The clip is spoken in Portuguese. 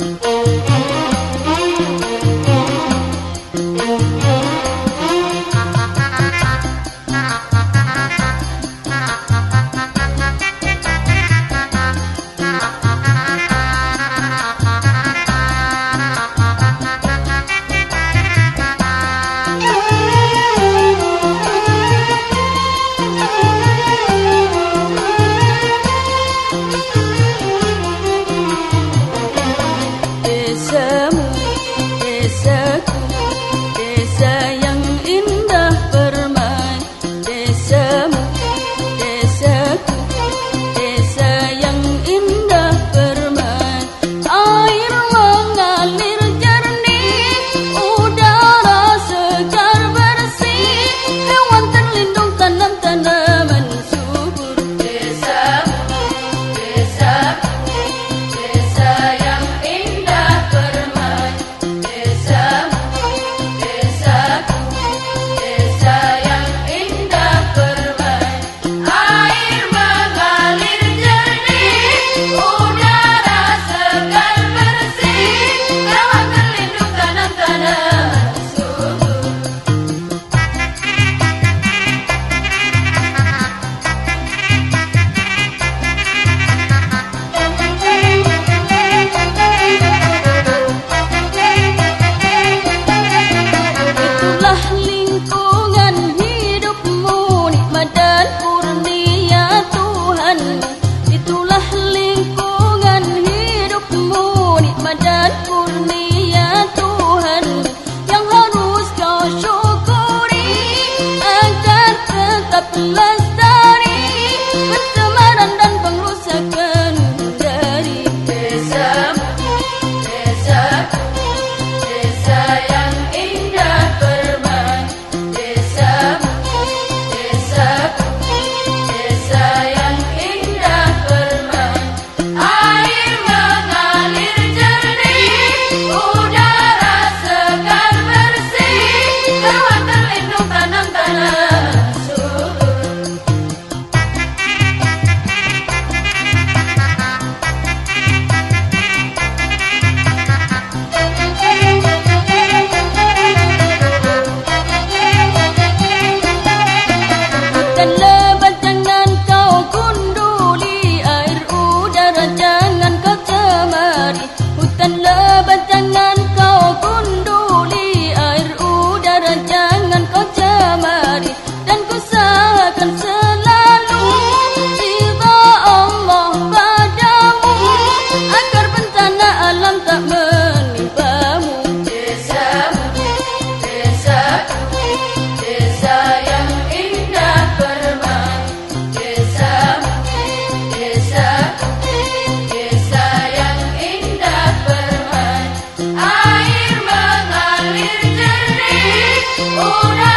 Música Una